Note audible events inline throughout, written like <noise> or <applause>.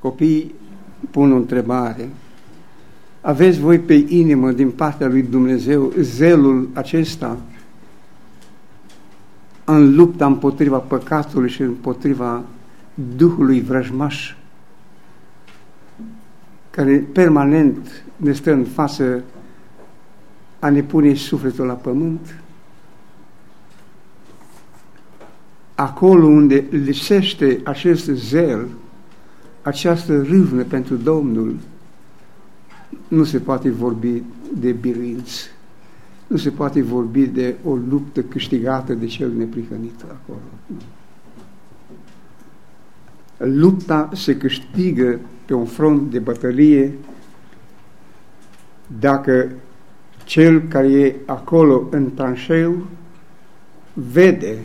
Copiii pun o întrebare. Aveți voi pe inimă din partea lui Dumnezeu zelul acesta în lupta împotriva păcatului și împotriva Duhului vrăjmaș care permanent ne stă în față a ne pune sufletul la pământ? Acolo unde lipsește acest zel, această râvnă pentru Domnul, nu se poate vorbi de biruință, nu se poate vorbi de o luptă câștigată de cel neprihănit acolo. Lupta se câștigă pe un front de bătălie dacă cel care e acolo în tranșeu vede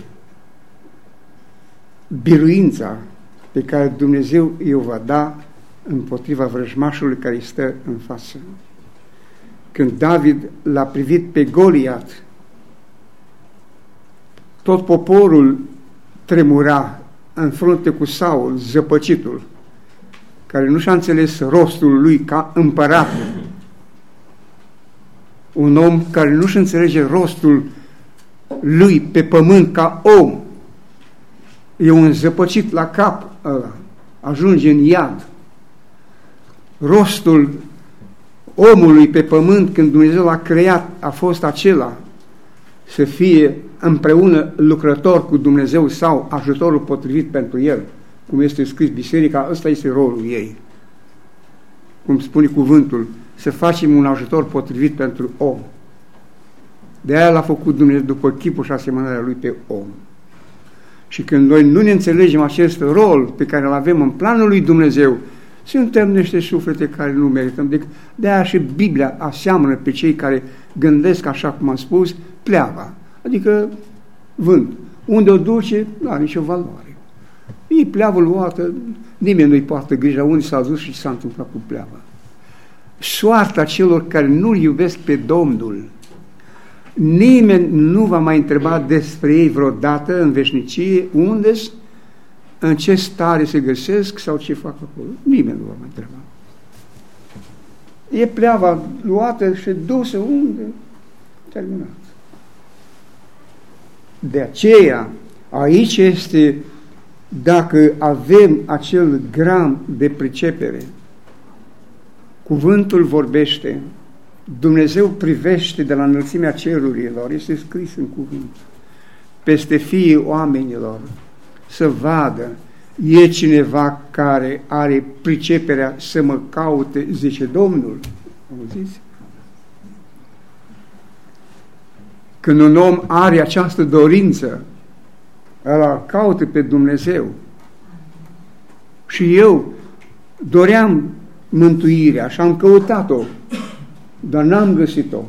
biruința pe care Dumnezeu i-o va da împotriva vrăjmașului care stă în față. Când David l-a privit pe Goliat, tot poporul tremura în frunte cu Saul, zăpăcitul, care nu și-a înțeles rostul lui ca împărat. Un om care nu-și înțelege rostul lui pe pământ ca om. E un zăpăcit la cap ăla. Ajunge în iad. Rostul omului pe pământ când Dumnezeu l-a creat a fost acela să fie împreună lucrător cu Dumnezeu sau ajutorul potrivit pentru el, cum este scris biserica, ăsta este rolul ei. Cum spune cuvântul, să facem un ajutor potrivit pentru om. De aia l-a făcut Dumnezeu după chipul și asemănarea lui pe om. Și când noi nu ne înțelegem acest rol pe care îl avem în planul lui Dumnezeu, suntem niște suflete care nu merităm. De, de aia și Biblia aseamănă pe cei care gândesc, așa cum am spus, pleava. Adică vânt. Unde o duce, nu are nicio valoare. E pleavă luată, nimeni nu-i poartă grija unde s-a dus și s-a întâmplat cu pleava. Soarta celor care nu-L iubesc pe Domnul, nimeni nu va mai întreba despre ei vreodată în veșnicie unde în ce stare se găsesc sau ce fac acolo. Nimeni nu va mai întreba. E pleava luată și dusă unde? Terminat. De aceea, aici este, dacă avem acel gram de pricepere, cuvântul vorbește, Dumnezeu privește de la înălțimea cerurilor, este scris în cuvânt, peste fiii oamenilor, să vadă, e cineva care are priceperea să mă caute, zice Domnul. Auziți? Când un om are această dorință, ăla caută pe Dumnezeu. Și eu doream mântuirea și am căutat-o, dar n-am găsit-o.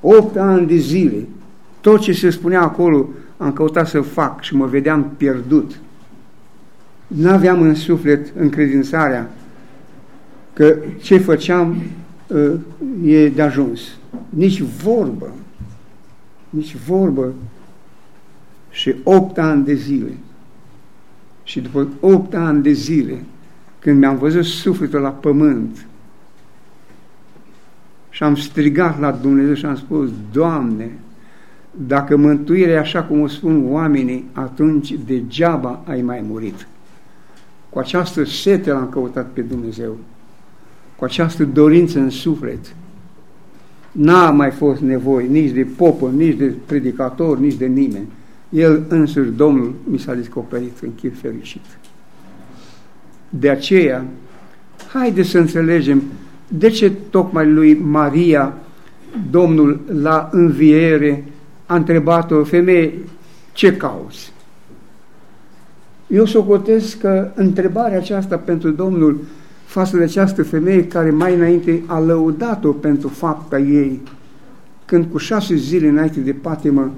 Opt ani de zile, tot ce se spunea acolo, am căutat să fac și mă vedeam pierdut. N-aveam în suflet încredințarea că ce făceam uh, e de ajuns. Nici vorbă nici vorbă. Și opt ani de zile. Și după opt ani de zile, când mi-am văzut sufletul la pământ și am strigat la Dumnezeu și am spus, Doamne, dacă mântuirea e așa cum o spun oamenii, atunci degeaba ai mai murit. Cu această sete l-am căutat pe Dumnezeu, cu această dorință în suflet, N-a mai fost nevoie nici de popă, nici de predicator, nici de nimeni. El însuși, Domnul, mi s-a descoperit în chip fericit. De aceea, haide să înțelegem de ce tocmai lui Maria, Domnul, la înviere, a întrebat-o, femeie, ce cauți? Eu socotesc că întrebarea aceasta pentru Domnul față de această femeie care mai înainte a lăudat-o pentru fapta ei, când cu șase zile înainte de patimă,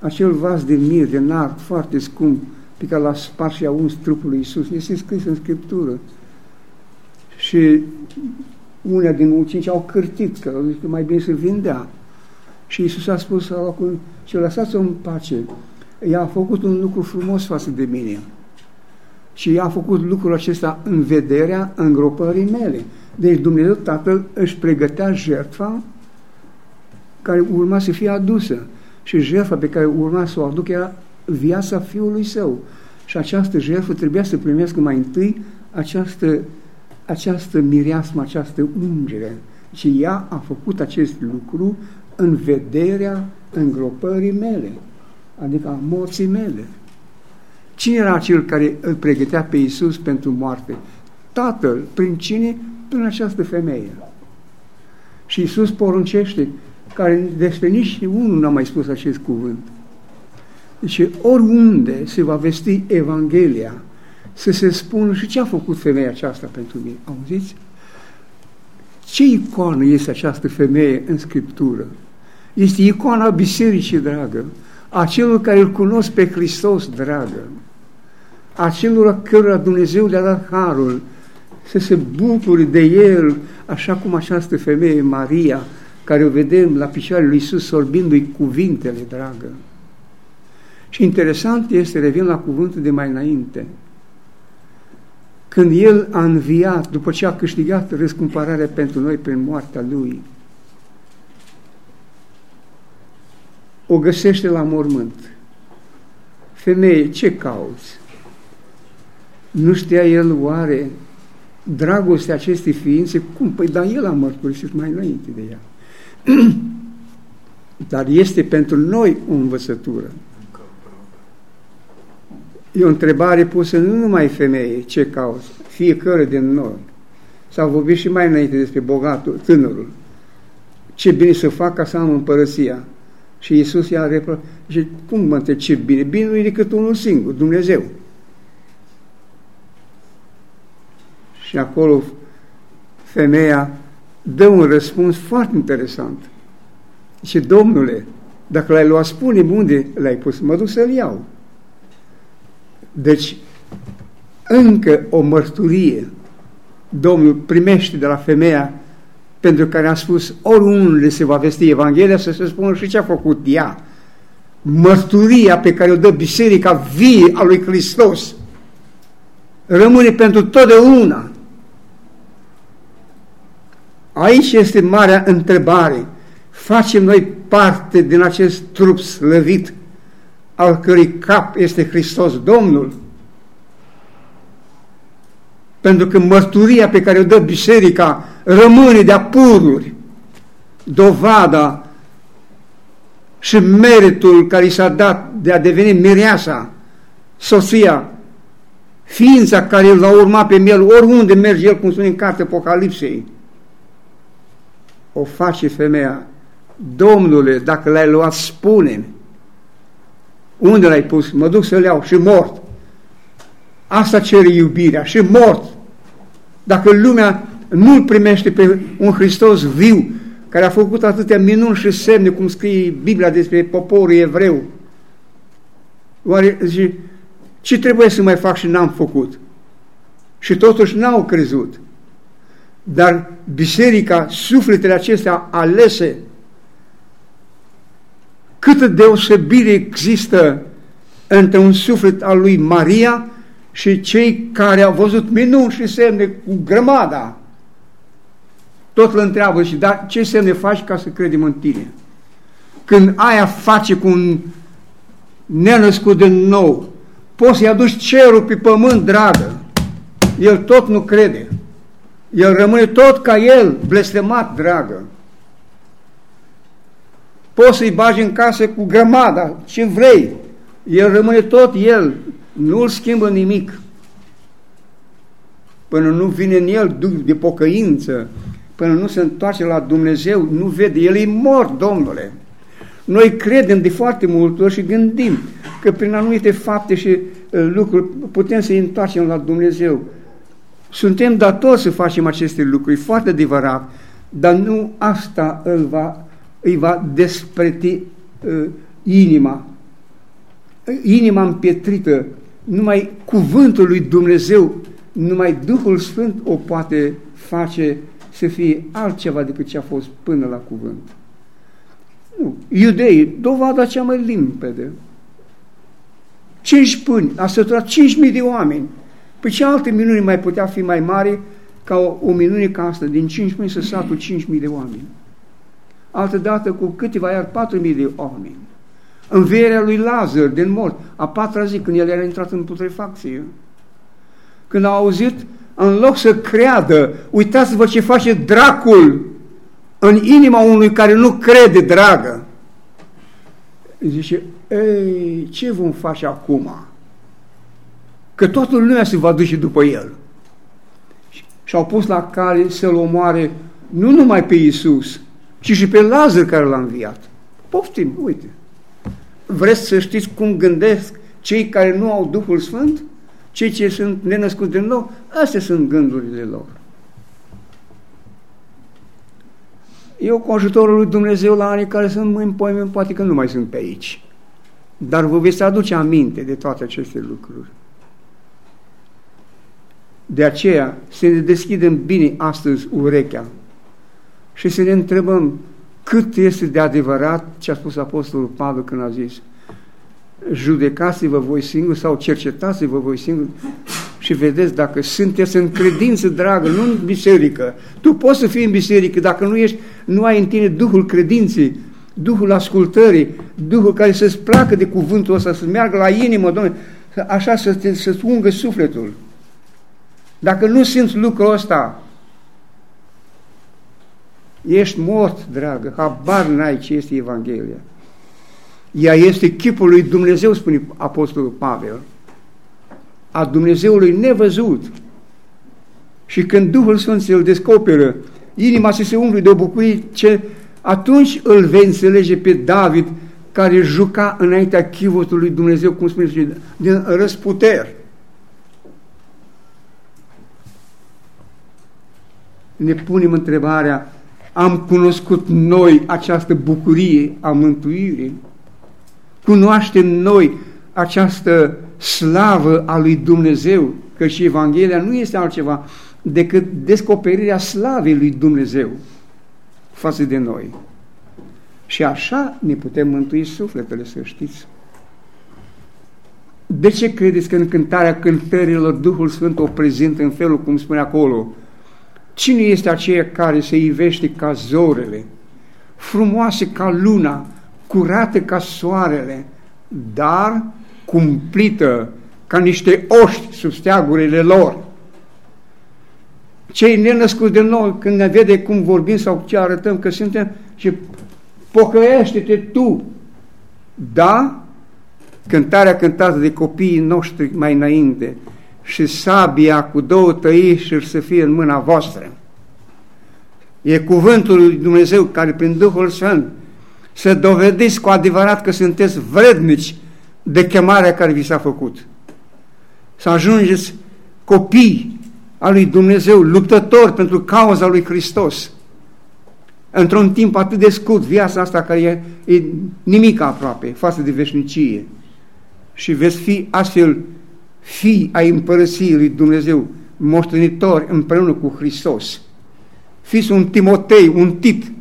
acel vas de mir, de nard, foarte scump, pe care l-a spart și a uns trupul lui Iisus, este scris în Scriptură. Și una din ucenici au cârtit, că au zis că mai bine să vindea. Și Iisus a spus acum, și lăsați-o în pace. Ea a făcut un lucru frumos față de mine. Și a făcut lucrul acesta în vederea îngropării mele. Deci Dumnezeu Tatăl își pregătea jertfa care urma să fie adusă. Și jertfa pe care urma să o aducă era viața Fiului Său. Și această jertfă trebuia să primească mai întâi această, această mireasmă, această ungere. Și ea a făcut acest lucru în vederea îngropării mele, adică a morții mele. Cine era cel care îl pregătea pe Iisus pentru moarte? Tatăl, prin cine? Prin această femeie. Și Iisus poruncește, care despre nici unul n-a mai spus acest cuvânt. Deci oriunde se va vesti Evanghelia, să se spună și ce a făcut femeia aceasta pentru mine. Auziți? Ce icoană este această femeie în Scriptură? Este icoana bisericii, dragă, a celor care îl cunosc pe Hristos, dragă, a celor cărora Dumnezeu le-a dat harul să se bucure de El, așa cum această femeie, Maria, care o vedem la picioarele lui Iisus sorbindu-i cuvintele, dragă. Și interesant este, revin la cuvântul de mai înainte, când El a înviat, după ce a câștigat răscumpărarea pentru noi prin moartea Lui, o găsește la mormânt. Femeie, ce cauți? Nu știa el oare dragostea acestei ființe? Cum? Păi, dar el a mărturisit mai înainte de ea. <clears throat> dar este pentru noi o învățătură. E o întrebare pusă nu numai femeie, ce cauți, fiecare din noi. S-a vorbit și mai înainte despre bogatul, tânărul. Ce bine să fac ca să am împărăția. Și Iisus i-a reproșat. Și cum mă întreb ce bine? Bine nu e decât unul singur, Dumnezeu. Și acolo femeia dă un răspuns foarte interesant. Și Domnule, dacă l-ai luat, spune unde l-ai pus, mă duc să-l iau. Deci, încă o mărturie Domnul primește de la femeia pentru care a spus oriunde se va vesti Evanghelia să se spună și ce a făcut ea. Mărturia pe care o dă Biserica vie a lui Hristos rămâne pentru totdeauna. Aici este marea întrebare. Facem noi parte din acest trup slăvit al cărui cap este Hristos Domnul? Pentru că mărturia pe care o dă biserica rămâne de-a pururi, dovada și meritul care i s-a dat de a deveni mireasa, soția, ființa care îl va urma pe el, oriunde merge el, cum spune în cartea Apocalipsei, o face femeia. Domnule, dacă l-ai luat, spune unde l-ai pus? Mă duc să-l iau și mort. Asta cere iubirea și mort. Dacă lumea nu-L primește pe un Hristos viu, care a făcut atâtea minuni și semne, cum scrie Biblia despre poporul evreu, oare zice, ce trebuie să mai fac și n-am făcut? Și totuși n-au crezut. Dar biserica, sufletele acestea alese, câtă deosebire există între un suflet al lui Maria și cei care au văzut minuni și semne cu grămada. Tot îl întreabă și, dar ce semne faci ca să credem în tine? Când aia face cu un nenăscut din nou, poți să-i aduci cerul pe pământ, dragă. El tot nu crede. El rămâne tot ca el, blestemat, dragă. Poți să-i bagi în casă cu grămada, ce vrei. El rămâne tot el, nu-l schimbă nimic. Până nu vine în el duh de pocăință, până nu se întoarce la Dumnezeu, nu vede, el e mort, Domnule. Noi credem de foarte multe ori și gândim că prin anumite fapte și uh, lucruri putem să-i întoarcem la Dumnezeu. Suntem datori să facem aceste lucruri, foarte adevărat, dar nu asta îl va, îi va despreti uh, inima. Inima împietrită, numai cuvântul lui Dumnezeu, numai Duhul Sfânt o poate face să fie altceva decât ce a fost până la cuvânt. Nu. Iudeii, dovada cea mai limpede. Cinci pâini, a săturat cinci mii de oameni. Păi ce alte minuni mai putea fi mai mare ca o, o minune ca asta, din 5.000 să satul 5.000 de oameni. Altădată cu câteva iar 4.000 de oameni. Învierea lui Lazar din mort, a patra zi, când el era intrat în putrefacție. Când a auzit, în loc să creadă, uitați-vă ce face dracul în inima unui care nu crede, dragă. Zice, ei, ce vom face acum? Că toată lumea se va duce după el. Și au pus la cale să-l omoare nu numai pe Iisus, ci și pe Lazar care l-a înviat. Poftim, uite. Vreți să știți cum gândesc cei care nu au Duhul Sfânt? Cei ce sunt nenăscuți din nou? Astea sunt gândurile lor. Eu cu ajutorul lui Dumnezeu la anii care sunt în poime, poate că nu mai sunt pe aici. Dar vă veți aduce aminte de toate aceste lucruri. De aceea să ne deschidem bine astăzi urechea și să ne întrebăm cât este de adevărat ce a spus Apostolul Pavel când a zis judecați-vă voi singuri sau cercetați-vă voi singuri și vedeți dacă sunteți în credință dragă, nu în biserică. Tu poți să fii în biserică dacă nu, ești, nu ai în tine Duhul credinței, Duhul ascultării, Duhul care să-ți placă de cuvântul ăsta, să meargă la inimă, Doamne, așa să te, să ungă sufletul. Dacă nu simți lucrul ăsta, ești mort, dragă, habar n-ai ce este Evanghelia. Ea este chipul lui Dumnezeu, spune Apostolul Pavel, a Dumnezeului nevăzut. Și când Duhul Sfânt îl descoperă, inima se se umple de o bucurie ce atunci îl vei înțelege pe David care juca înaintea chivotului Dumnezeu, cum spune, din răsputeri. Ne punem întrebarea, am cunoscut noi această bucurie a mântuirii? Cunoaștem noi această slavă a lui Dumnezeu, că și Evanghelia nu este altceva decât descoperirea slavei lui Dumnezeu față de noi. Și așa ne putem mântui sufletele, să știți. De ce credeți că în cântarea cântărilor Duhul Sfânt o prezintă în felul cum spune acolo? Cine este aceea care se ivește ca zorele, frumoase ca luna, curate ca soarele, dar cumplită ca niște oști sub steagurile lor? Cei nenăscuți de nou, când ne vede cum vorbim sau ce arătăm că suntem, și pocăiește-te tu. Da? Cântarea cântată de copiii noștri mai înainte și sabia cu două tăișuri să fie în mâna voastră. E cuvântul lui Dumnezeu care prin Duhul Sfânt să dovediți cu adevărat că sunteți vrednici de chemarea care vi s-a făcut. Să ajungeți copii al lui Dumnezeu, luptători pentru cauza lui Hristos. Într-un timp atât de scurt, viața asta care e, e nimic aproape față de veșnicie. Și veți fi astfel fii ai împărăției lui Dumnezeu, moștenitori împreună cu Hristos. Fiți un Timotei, un Tit,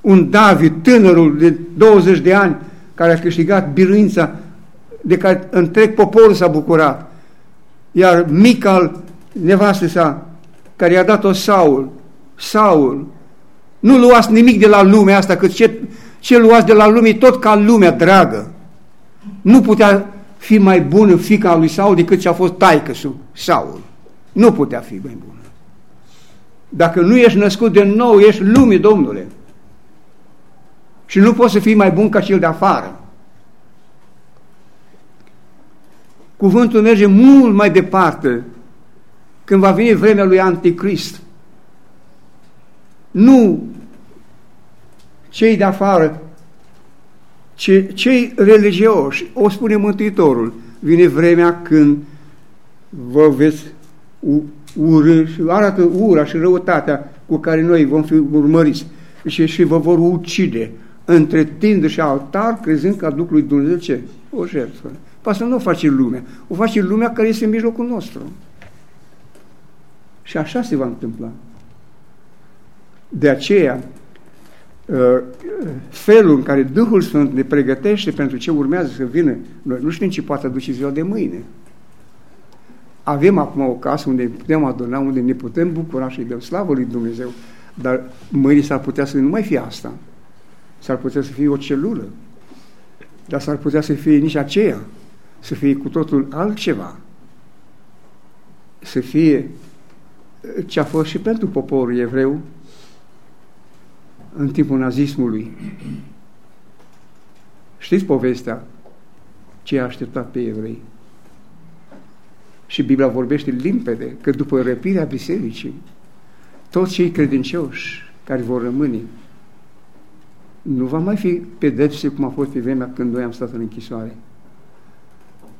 un David, tânărul de 20 de ani, care a câștigat biruința de care întreg poporul s-a bucurat. Iar Mical, nevastă sa, care i-a dat-o Saul, Saul, nu luați nimic de la lumea asta, că ce, ce luați de la lume tot ca lumea dragă. Nu putea fi mai bună fica lui Saul decât ce a fost taică Saul. Nu putea fi mai bună. Dacă nu ești născut de nou, ești lume, Domnule. Și nu poți să fii mai bun ca cel de afară. Cuvântul merge mult mai departe când va veni vremea lui Anticrist. Nu cei de afară ce, cei religioși, o spune Mântuitorul, vine vremea când vă veți urâ și arată ura și răutatea cu care noi vom fi urmăriți și, și vă vor ucide între tindă și altar, crezând că aduc lui Dumnezeu ce? O jertfă. Asta nu o face lumea. O face lumea care este în mijlocul nostru. Și așa se va întâmpla. De aceea, Uh, felul în care Duhul Sfânt ne pregătește pentru ce urmează să vină, noi nu știm ce poate aduce ziua de mâine. avem acum o casă unde putem aduna, unde ne putem bucura și dăm slavă lui Dumnezeu, dar mâine s-ar putea să nu mai fie asta. S-ar putea să fie o celulă, dar s-ar putea să fie nici aceea, să fie cu totul altceva, să fie ce a fost și pentru poporul evreu în timpul nazismului. Știți povestea ce a așteptat pe evrei? Și Biblia vorbește limpede că după răpirea bisericii, toți cei credincioși care vor rămâne nu va mai fi pedepse cum a fost pe vremea când noi am stat în închisoare.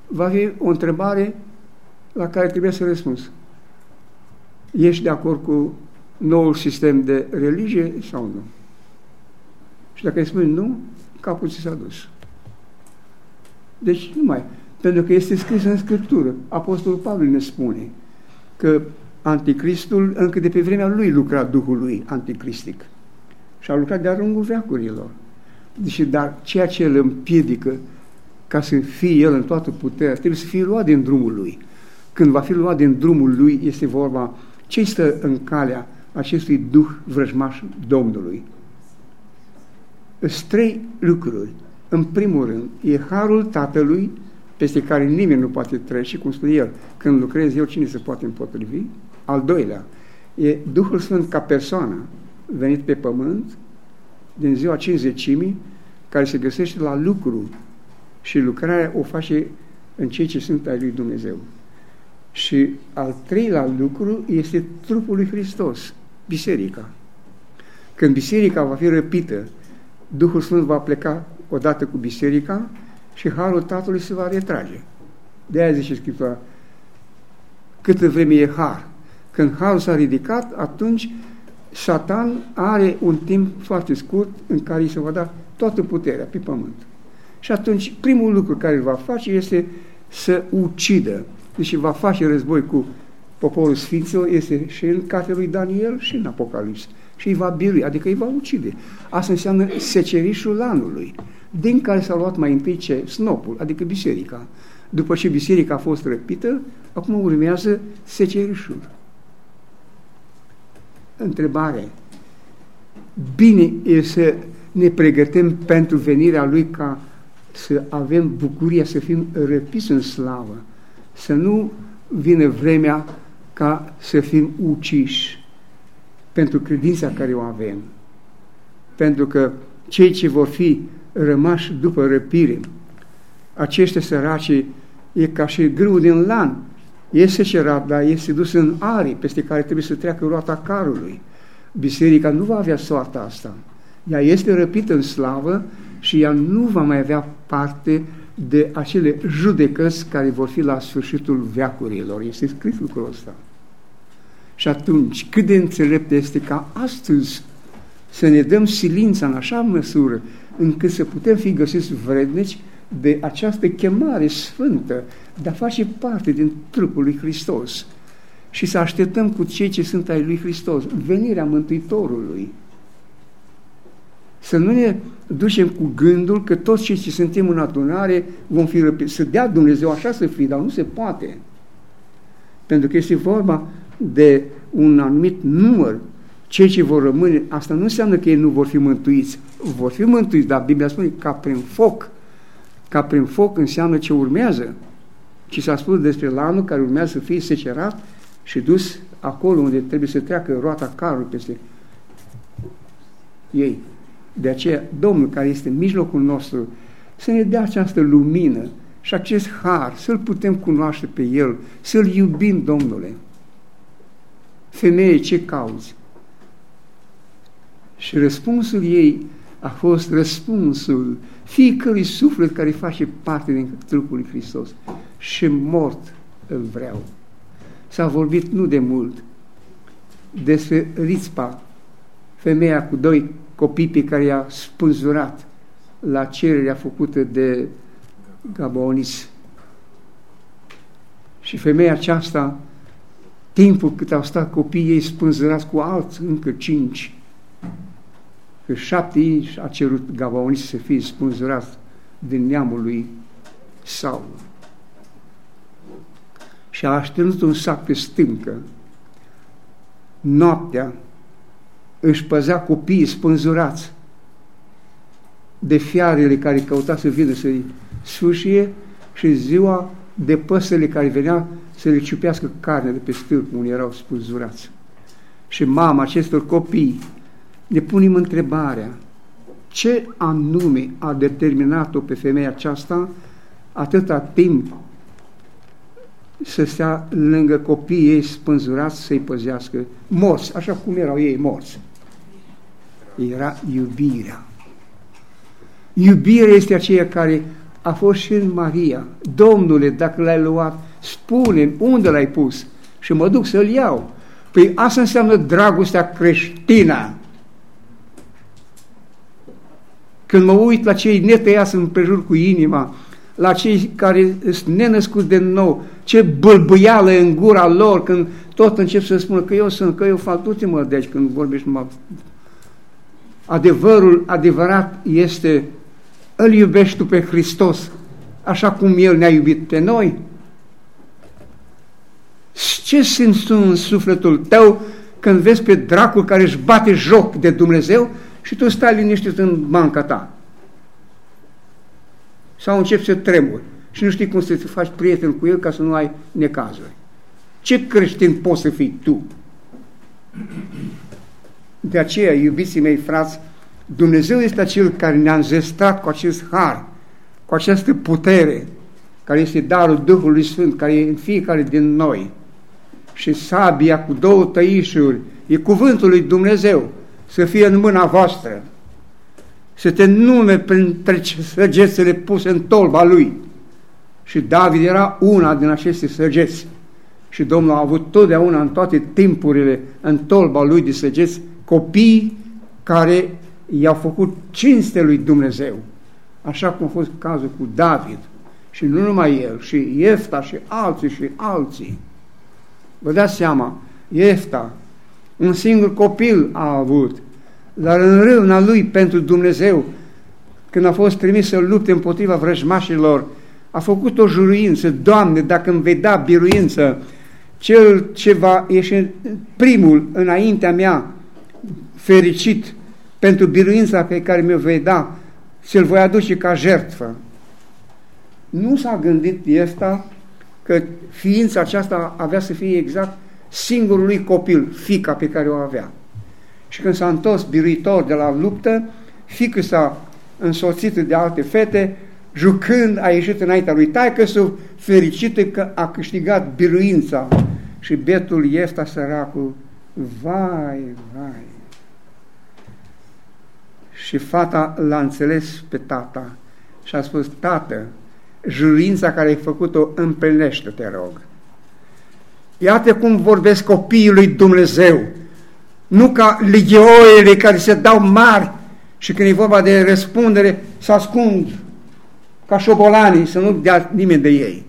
Va fi o întrebare la care trebuie să răspunzi. Ești de acord cu noul sistem de religie sau nu? Și dacă îi spui nu, capul ți s-a dus. Deci nu mai. Pentru că este scris în Scriptură. Apostolul Pavel ne spune că anticristul încă de pe vremea lui lucra Duhul lui anticristic. Și a lucrat de-a lungul veacurilor. Deci, dar ceea ce îl împiedică ca să fie el în toată puterea, trebuie să fie luat din drumul lui. Când va fi luat din drumul lui, este vorba ce stă în calea acestui duh vrăjmaș Domnului. Sunt trei lucruri. În primul rând, e harul Tatălui peste care nimeni nu poate trece, cum spune el, când lucrez eu, cine se poate împotrivi? Al doilea, e Duhul Sfânt ca persoană, venit pe pământ, din ziua cinzecimii, care se găsește la lucru și lucrarea o face în cei ce sunt ai lui Dumnezeu. Și al treilea lucru este trupul lui Hristos, biserica. Când biserica va fi răpită, Duhul Sfânt va pleca odată cu biserica și harul Tatălui se va retrage. De aia zice Scriptura, câtă vreme e har. Când harul s-a ridicat, atunci Satan are un timp foarte scurt în care îi se va da toată puterea pe pământ. Și atunci primul lucru care îl va face este să ucidă. Deci va face război cu poporul Sfinților, este și în cartea lui Daniel și în Apocalips. Și îi va birui, adică îi va ucide. Asta înseamnă secerișul anului, din care s-a luat mai întâi ce? Snopul, adică biserica. După ce biserica a fost răpită, acum urmează secerișul. Întrebare. Bine e să ne pregătim pentru venirea Lui ca să avem bucuria să fim răpiți în slavă, să nu vină vremea ca să fim uciși pentru credința care o avem. Pentru că cei ce vor fi rămași după răpire, aceștia săraci e ca și grâu din lan, este cerat, dar este dus în arii peste care trebuie să treacă roata carului. Biserica nu va avea soarta asta. Ea este răpită în slavă și ea nu va mai avea parte de acele judecăți care vor fi la sfârșitul veacurilor. Este scris lucrul ăsta. Și atunci, cât de înțelept este ca astăzi să ne dăm silința în așa măsură încât să putem fi găsiți vrednici de această chemare sfântă de a face parte din trupul lui Hristos și să așteptăm cu cei ce sunt ai lui Hristos, venirea Mântuitorului. Să nu ne ducem cu gândul că toți cei ce suntem în adunare vom fi răpiți. Să dea Dumnezeu așa să fie, dar nu se poate. Pentru că este vorba de un anumit număr cei ce vor rămâne, asta nu înseamnă că ei nu vor fi mântuiți. Vor fi mântuiți, dar Biblia spune ca prin foc. Ca prin foc înseamnă ce urmează. Și s-a spus despre lanul care urmează să fie secerat și dus acolo unde trebuie să treacă roata carului peste ei. De aceea, Domnul care este în mijlocul nostru, să ne dea această lumină și acest har, să-L putem cunoaște pe El, să-L iubim, Domnule. Femeie, ce cauți? Și răspunsul ei a fost răspunsul fiecărui suflet care face parte din trupul lui Hristos. Și mort îl vreau. S-a vorbit nu de mult despre Rizpa, femeia cu doi copii pe care i-a spânzurat la cererea făcută de Gabonis. Și femeia aceasta, timpul cât au stat copiii ei spânzurați cu alți încă cinci, că șapte inși a cerut Gabaonii să fie spânzurați din neamul lui Saul. și a așternut un sac pe stâncă. Noaptea își păzea copiii spânzurați de fiarele care căuta să vină să-i sfârșie și ziua de păsările care venea să le ciupească carne de pe stâlp unde erau spânzurați. Și mama acestor copii ne punem întrebarea ce anume a determinat-o pe femeia aceasta atâta timp să stea lângă copiii ei spânzurați să-i păzească morți, așa cum erau ei morți. Era iubirea. Iubirea este aceea care a fost și în Maria. Domnule, dacă l-ai luat, spune unde l-ai pus și mă duc să-l iau. Păi asta înseamnă dragostea creștină. Când mă uit la cei netăiați împrejur cu inima, la cei care sunt nenăscuți de nou, ce bâlbâială în gura lor când tot încep să spună că eu sunt, că eu fac, du mă deci când vorbești numai. Adevărul adevărat este îl iubești tu pe Hristos așa cum El ne-a iubit pe noi? Ce simți tu în sufletul tău când vezi pe dracul care își bate joc de Dumnezeu și tu stai liniștit în banca ta? Sau începi să tremuri și nu știi cum să te faci prieten cu el ca să nu ai necazuri. Ce creștin poți să fii tu? De aceea, iubiții mei frați, Dumnezeu este acel care ne-a înzestrat cu acest har, cu această putere, care este darul Duhului Sfânt, care e în fiecare din noi. Și sabia cu două tăișuri e cuvântul lui Dumnezeu să fie în mâna voastră, să te nume printre săgețele puse în tolba lui. Și David era una din aceste săgeți. Și Domnul a avut totdeauna în toate timpurile în tolba lui de săgeți copii care i-au făcut cinste lui Dumnezeu, așa cum a fost cazul cu David și nu numai el, și Iefta și alții și alții. Vă dați seama, Iefta, un singur copil a avut, dar în râvna lui pentru Dumnezeu, când a fost trimis să lupte împotriva vrăjmașilor, a făcut o juruință, Doamne, dacă îmi vei da biruință, cel ce va ieși primul înaintea mea, fericit, pentru biruința pe care mi-o vei da, și-l voi aduce ca jertfă. Nu s-a gândit ăsta că ființa aceasta avea să fie exact singurului copil, fica pe care o avea. Și când s-a întors biruitor de la luptă, fică s-a însoțit de alte fete, jucând, a ieșit înaintea lui taică fericită că a câștigat biruința. Și betul Iefta săracul, vai, vai, și fata l-a înțeles pe tata și a spus, tată, jurința care ai făcut-o împlinește, te rog. Iată cum vorbesc copiii lui Dumnezeu, nu ca ligioile care se dau mari și când e vorba de răspundere, se ascund ca șobolanii, să nu dea nimeni de ei.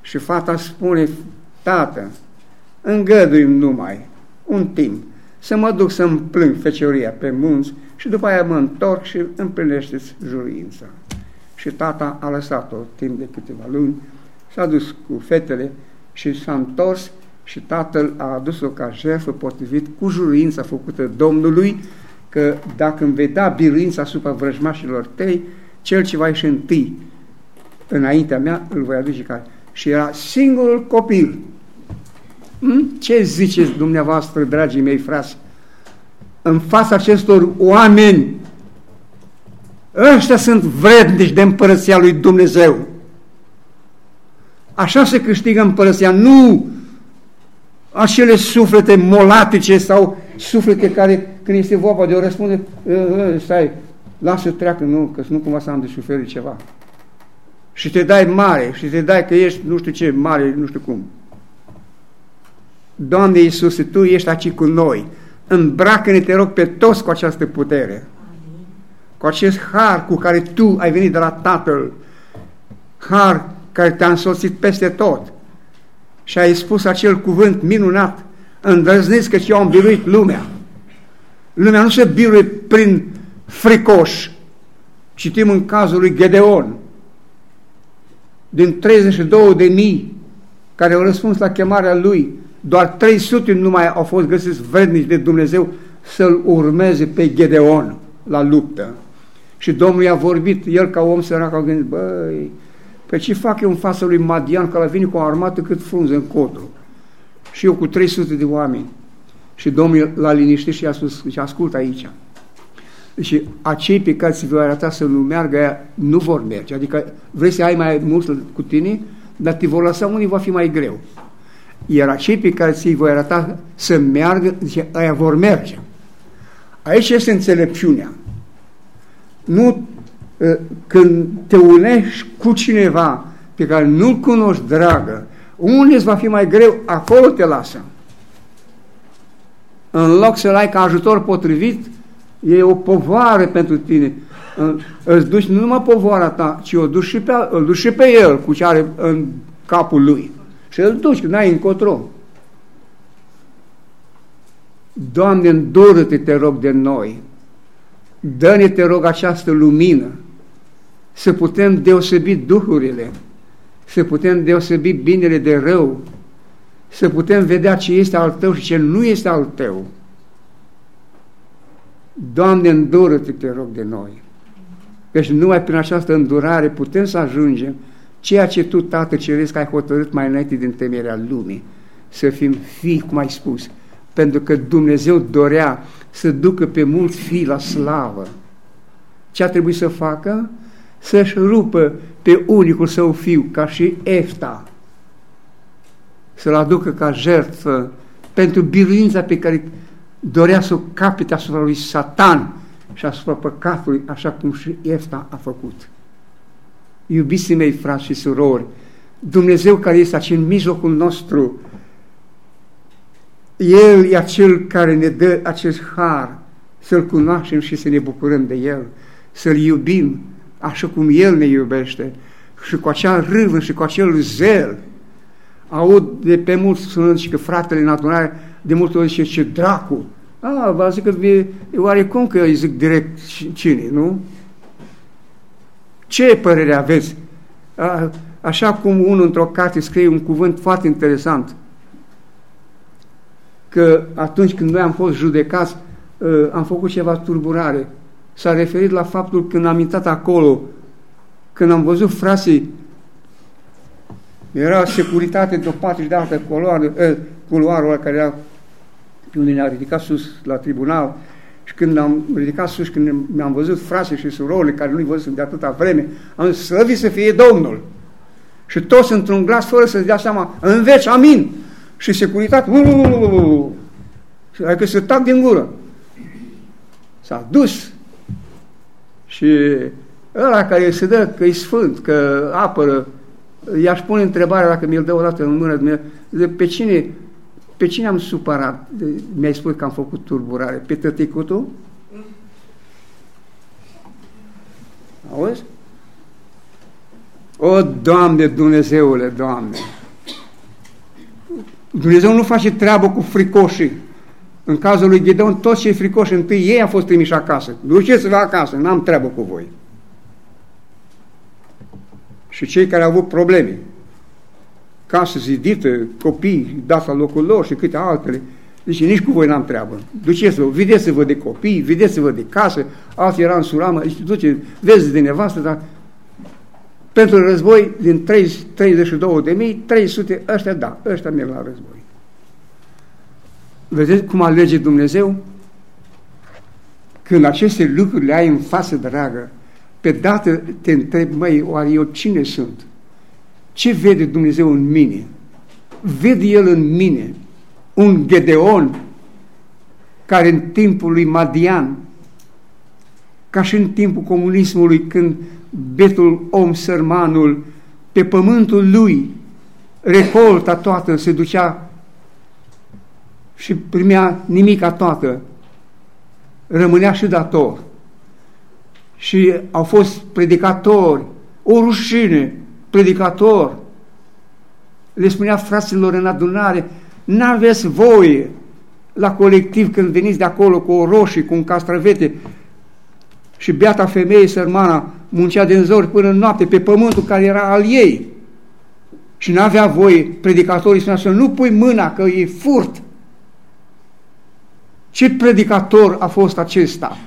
Și fata spune, tată, îngădui numai un timp să mă duc să-mi plâng fecioria pe munți și după aia mă întorc și împlinește-ți juruința. Și tata a lăsat-o timp de câteva luni, s-a dus cu fetele și s-a întors și tatăl a adus-o ca jertfă potrivit cu juruința făcută Domnului, că dacă îmi vei da biruința asupra vrăjmașilor tăi, cel ce va ieși întâi înaintea mea, îl voi aduce ca... Și era singurul copil Hmm? Ce ziceți dumneavoastră, dragii mei frați? În fața acestor oameni, ăștia sunt vrednici de împărăția lui Dumnezeu. Așa se câștigă împărăția, nu acele suflete molatice sau suflete care, când este vorba de o răspunde, ă, ă, stai, lasă treacă, nu, că nu cumva să am de suferit ceva. Și te dai mare, și te dai că ești nu știu ce, mare, nu știu cum. Doamne Iisuse, Tu ești aici cu noi. Îmbracă-ne, te rog, pe toți cu această putere. Cu acest har cu care Tu ai venit de la Tatăl. Har care te-a însoțit peste tot. Și ai spus acel cuvânt minunat. Îndrăzniți că eu am biruit lumea. Lumea nu se biruie prin fricoș. Citim în cazul lui Gedeon. Din 32 de mii care au răspuns la chemarea lui. Doar 300 numai au fost găsiți vrednici de Dumnezeu să-l urmeze pe Gedeon la luptă. Și Domnul i-a vorbit, el ca om sărac a gândit, băi, pe ce fac eu în fața lui Madian, că la vine cu o armată cât frunze în codru. Și eu cu 300 de oameni. Și Domnul l-a liniștit și a spus, și ascultă aici. Și acei pe care ți voi arăta să nu meargă, nu vor merge. Adică vrei să ai mai mult cu tine, dar te vor lăsa unii va fi mai greu. Iar acei pe care ți voi arăta să meargă, zice, aia vor merge. Aici este înțelepciunea. Nu ă, când te unești cu cineva pe care nu-l cunoști, dragă, unde îți va fi mai greu, acolo te lasă. În loc să-l ai ca ajutor potrivit, e o povară pentru tine. Îți duci nu numai povara ta, ci o duci și pe, îl duci și pe el cu ce are în capul lui. Și îl duci, când ai încotro. Doamne, îndură-te, te rog, de noi. Dă-ne, te rog, această lumină, să putem deosebi duhurile, să putem deosebi binele de rău, să putem vedea ce este al tău și ce nu este al tău. Doamne, îndură-te, te rog, de noi. Căci numai prin această îndurare putem să ajungem ceea ce Tu, Tată Ceresc, ai hotărât mai înainte din temerea lumii, să fim fii, cum ai spus, pentru că Dumnezeu dorea să ducă pe mulți fii la slavă. Ce a trebuit să facă? Să-și rupă pe unicul său fiu, ca și Efta, să-l aducă ca jertfă pentru biruința pe care dorea să o capete asupra lui Satan și asupra păcatului, așa cum și Efta a făcut. Iubiții mei, frați și surori, Dumnezeu care este aici în mijlocul nostru, El e acel care ne dă acest har să-L cunoaștem și să ne bucurăm de El, să-L iubim așa cum El ne iubește și cu acea râvă și cu acel zel. Aud de pe mulți spunând și că fratele în adunare de multe ori zice, ce dracu! A, vă zic că e, oarecum că îi zic direct cine, nu? Ce părere aveți? A, așa cum unul într-o carte scrie un cuvânt foarte interesant, că atunci când noi am fost judecați, am făcut ceva turburare. S-a referit la faptul când am intrat acolo, când am văzut frații, era securitate de o parte și de altă coloară, culoarul care era unde ne-a ridicat sus la tribunal și când am ridicat sus, când mi-am văzut frase și surorile care nu-i văzut de atâta vreme, am zis, slăvit să fie Domnul. Și toți într-un glas, fără să-ți dea seama, în veci, amin. Și securitate, și adică să tac din gură. S-a dus. Și ăla care se dă că e sfânt, că apără, i-aș pune întrebarea dacă mi-l dă o dată în mână, de pe cine pe cine am supărat? Mi-ai spus că am făcut turburare. Pe tăticutul? Auzi? O, Doamne, Dumnezeule, Doamne! Dumnezeu nu face treabă cu fricoșii. În cazul lui Ghideon, toți cei fricoși, întâi ei au fost trimiși acasă. Duceți-vă acasă, n-am treabă cu voi. Și cei care au avut probleme, casă zidită, copii dați la locul lor și câte altele. Deci nici cu voi n-am treabă. Duceți-vă, vedeți-vă de copii, vedeți-vă de casă, alții era în suramă, deci duce, vezi de nevastă, dar pentru război, din 32 de mii, 300, ăștia da, ăștia merg la război. Vedeți cum alege Dumnezeu? Când aceste lucruri le ai în față, dragă, pe dată te întrebi, măi, oare eu cine sunt? Ce vede Dumnezeu în mine? Vede El în mine un Gedeon care în timpul lui Madian, ca și în timpul comunismului, când betul om sărmanul pe pământul lui recolta toată se ducea și primea nimica toată, rămânea și dator. Și au fost predicatori, o rușine, predicator, le spunea fraților în adunare, n-aveți voie la colectiv când veniți de acolo cu o roșie, cu un castravete și beata femeie sărmana muncea din zori până în noapte pe pământul care era al ei Și n-avea voie, predicatorii spunea să nu pui mâna că e furt. Ce predicator a fost acesta?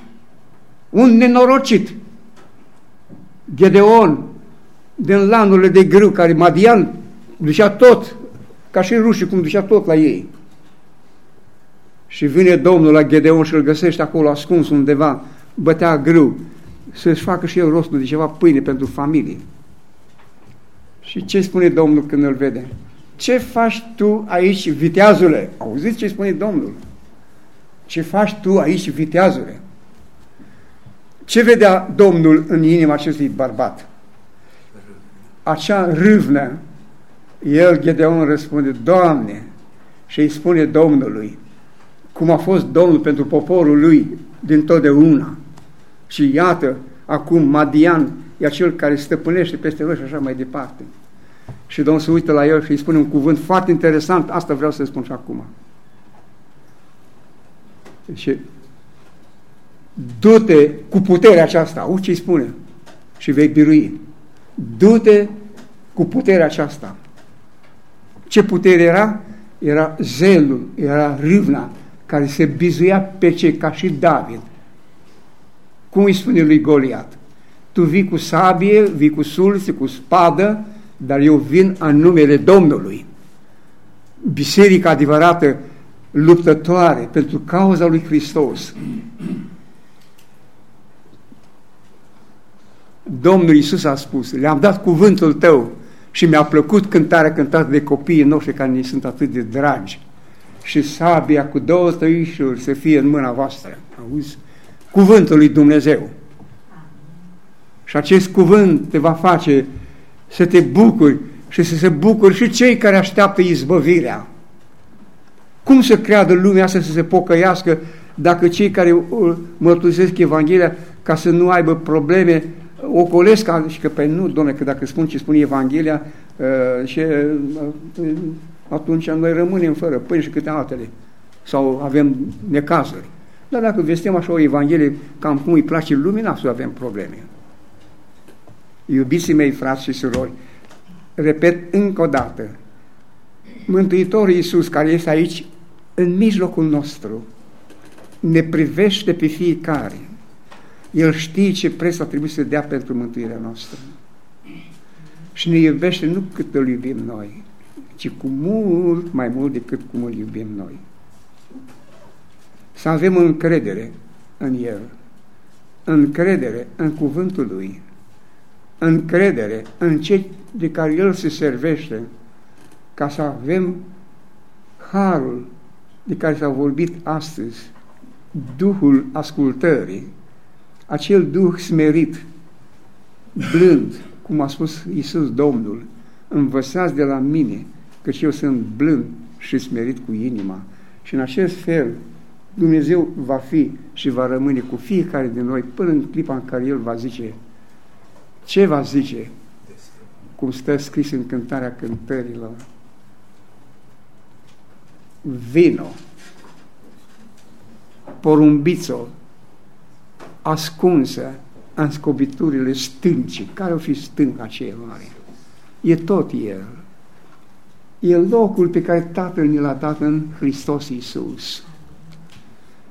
Un nenorocit. Gedeon, din lanurile de grâu, care Madian ducea tot, ca și rușii cum ducea tot la ei. Și vine Domnul la Gedeon și îl găsește acolo ascuns undeva, bătea grâu, să-și facă și el rostul de ceva pâine pentru familie. Și ce spune Domnul când îl vede? Ce faci tu aici, viteazule? Auziți ce spune Domnul? Ce faci tu aici, viteazule? Ce vedea Domnul în inima acestui bărbat? Acea râvnă. El, Gedeon, răspunde, Doamne, și îi spune Domnului, cum a fost Domnul pentru poporul lui din totdeauna. Și iată, acum Madian e acel care stăpânește peste noi și așa mai departe. Și Domnul se uită la el și îi spune un cuvânt foarte interesant, asta vreau să spun și acum. Și du-te cu puterea aceasta, auzi ce îi spune, și vei birui. Du-te cu puterea aceasta. Ce putere era? Era zelul, era râvna care se bizuia pe cei ca și David. Cum îi spune lui Goliat? Tu vii cu sabie, vii cu sulțe, cu spadă, dar eu vin în numele Domnului. Biserica adevărată luptătoare pentru cauza lui Hristos. Domnul Iisus a spus, le-am dat cuvântul tău și mi-a plăcut cântarea cântată de copiii noștri care ne sunt atât de dragi. Și sabia cu două tăișuri să fie în mâna voastră. Auzi? Cuvântul lui Dumnezeu. Și acest cuvânt te va face să te bucuri și să se bucuri și cei care așteaptă izbăvirea. Cum să creadă lumea asta să se pocăiască dacă cei care mărturisesc Evanghelia ca să nu aibă probleme ocolesc și că pe nu, domne, că dacă spun ce spune Evanghelia uh, și uh, atunci noi rămânem fără pâine și câte altele sau avem necazuri. Dar dacă vestim așa o Evanghelie cam cum îi place lumina, să avem probleme. Iubiții mei, frați și surori, repet încă o dată, Mântuitorul Iisus, care este aici, în mijlocul nostru, ne privește pe fiecare. El știe ce preț a trebuit să dea pentru mântuirea noastră. Și ne iubește nu cât îl iubim noi, ci cu mult mai mult decât cum îl iubim noi. Să avem încredere în El, încredere în cuvântul Lui, încredere în cei de care El se servește, ca să avem harul de care s-a vorbit astăzi, Duhul ascultării, acel Duh smerit, blând, cum a spus Iisus Domnul, învățați de la mine, căci eu sunt blând și smerit cu inima. Și în acest fel Dumnezeu va fi și va rămâne cu fiecare din noi până în clipa în care El va zice ce va zice? Cum stă scris în cântarea cântărilor. Vino, porumbițo, ascunsă în scobiturile stâncii. Care o fi stânca aceea mare? E tot El. E locul pe care Tatăl ne l-a dat în Hristos Iisus.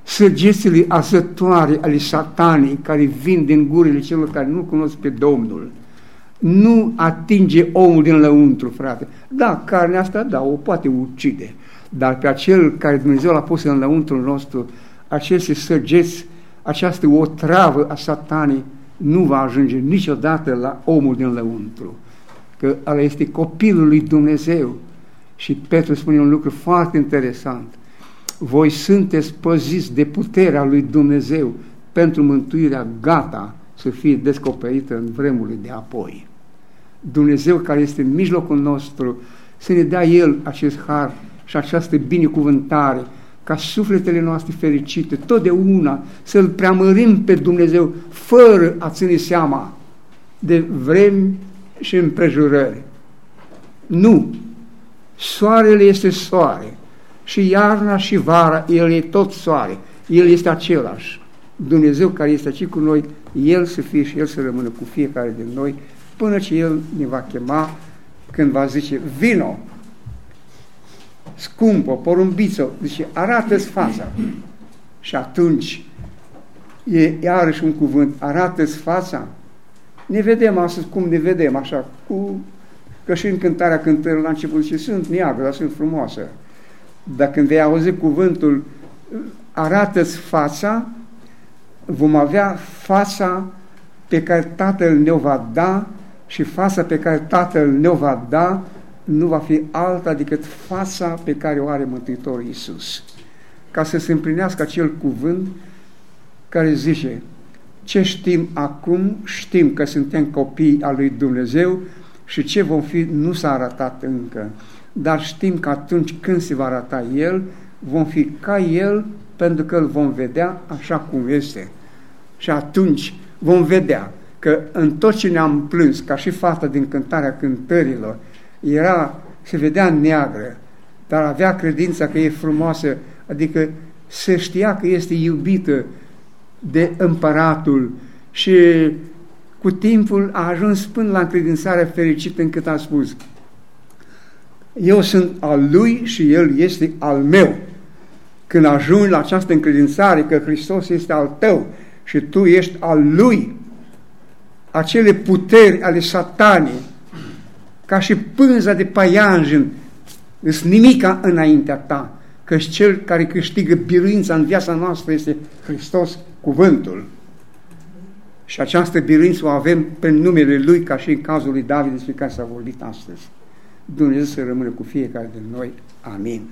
Săgețile asătoare ale satanii care vin din gurile celor care nu cunosc pe Domnul nu atinge omul din lăuntru, frate. Da, carnea asta, da, o poate ucide, dar pe acel care Dumnezeu l-a pus în lăuntru nostru, aceste săgeți, această otravă a satanii nu va ajunge niciodată la omul din lăuntru. Că ăla este copilul lui Dumnezeu. Și Petru spune un lucru foarte interesant. Voi sunteți păziți de puterea lui Dumnezeu pentru mântuirea gata să fie descoperită în vremurile de apoi. Dumnezeu care este în mijlocul nostru, să ne dea El acest har și această binecuvântare, ca sufletele noastre fericite, totdeauna să-L preamărim pe Dumnezeu, fără a ține seama de vremi și împrejurări. Nu! Soarele este soare și iarna și vara, El e tot soare, El este același. Dumnezeu care este aici cu noi, El să fie și El să rămână cu fiecare din noi, până ce El ne va chema când va zice, vino, scumpă, porumbiță, zice, arată-ți fața. Și atunci e iarăși un cuvânt, arată-ți fața. Ne vedem astăzi cum ne vedem, așa, cu, că și în cântarea cântării la început zice, sunt neagră, dar sunt frumoasă. Dar când vei auzi cuvântul, arată-ți fața, vom avea fața pe care Tatăl ne-o va da și fața pe care Tatăl ne-o va da nu va fi alta decât fața pe care o are Mântuitorul Iisus. Ca să se împlinească acel cuvânt care zice ce știm acum, știm că suntem copii al lui Dumnezeu și ce vom fi nu s-a arătat încă. Dar știm că atunci când se va arăta El, vom fi ca El pentru că îl vom vedea așa cum este. Și atunci vom vedea că în tot ce ne-am plâns, ca și fata din cântarea cântărilor, era, se vedea neagră, dar avea credința că e frumoasă, adică se știa că este iubită de împăratul și cu timpul a ajuns până la încredințarea fericită încât a spus eu sunt al lui și el este al meu. Când ajungi la această încredințare că Hristos este al tău și tu ești al lui, acele puteri ale satanii, ca și pânza de paianjen, îs nimica înaintea ta, că cel care câștigă biruința în viața noastră este Hristos, cuvântul. Și această biruință o avem pe numele Lui, ca și în cazul lui David despre care s-a vorbit astăzi. Dumnezeu să rămână cu fiecare din noi. Amin.